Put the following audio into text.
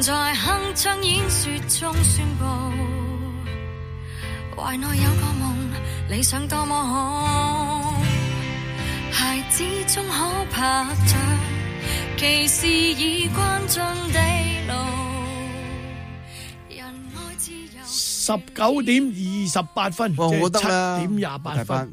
在铿锵演说中宣布怀内有个梦理想多么好孩子中可拍掌歧事已关进地牢人爱自由十九点二十八分我得七点廿八分